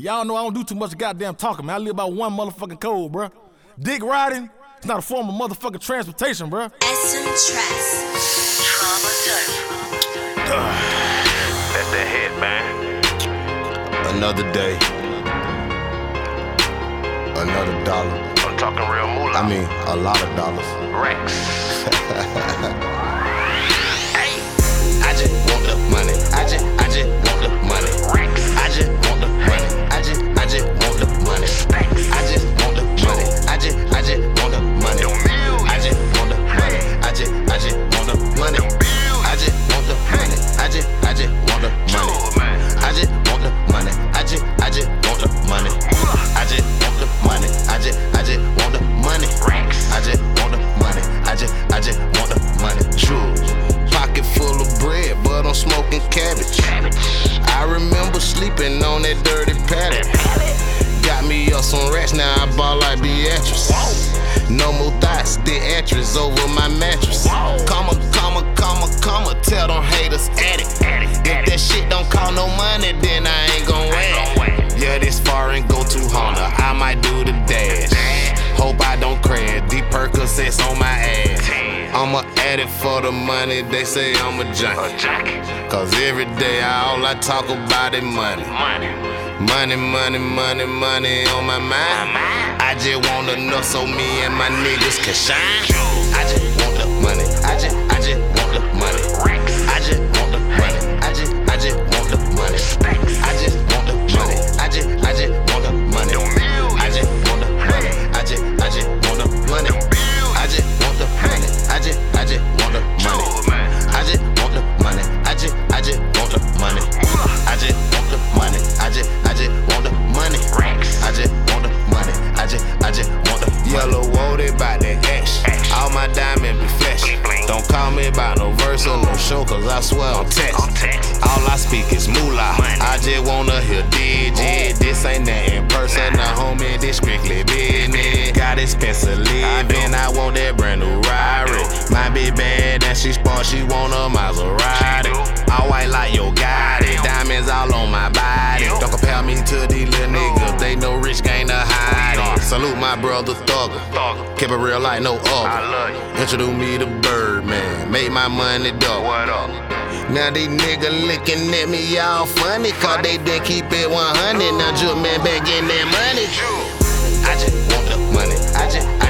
And y'all know I don't do too much goddamn talking, man. I live by one motherfucking code, bruh. Dick riding, it's not a form of motherfucking transportation, bruh. SM Tracks. Trauma That's that head, man. Another day. Another dollar. I'm talking real moolah. I mean, a lot of dollars. Rex. I just want the money. Sleeping on that dirty pallet. Got me up some racks, now I ball like Beatrice. No more thoughts, the actress over my mattress. Comma, comma, comma, comma, tell them haters at it. If that shit don't call no money, then I ain't gon' win. Yeah, this far and go to Honda. I might do the dash. Hope I don't crash. Deep Percocets on my ass. Ten. I'm a addict for the money. They say I'm a junkie. Cause every day all I talk about is money. Money. Money, money, money, on my mind. mind. I just want enough so me and my niggas can shine. I just want the money. I just, I just Don't call me about no verse or no show, cause I swear I'm text. I'm text. All I speak is moolah. Money. I just wanna hear digit. This ain't nothing personal, homie. This strictly business. Got expensive living. I want that brand new Rari. Might be bad and she sport. She want a Maserati. All white like yo Salute my brother Thugger. Thugger. Keep it real like no I other. love you. Introduce me to Birdman. Make my money double. What up? Now these niggas looking at me all funny, cause they didn't keep it 100. Now Juke man back in that money. I just want the money. I just, I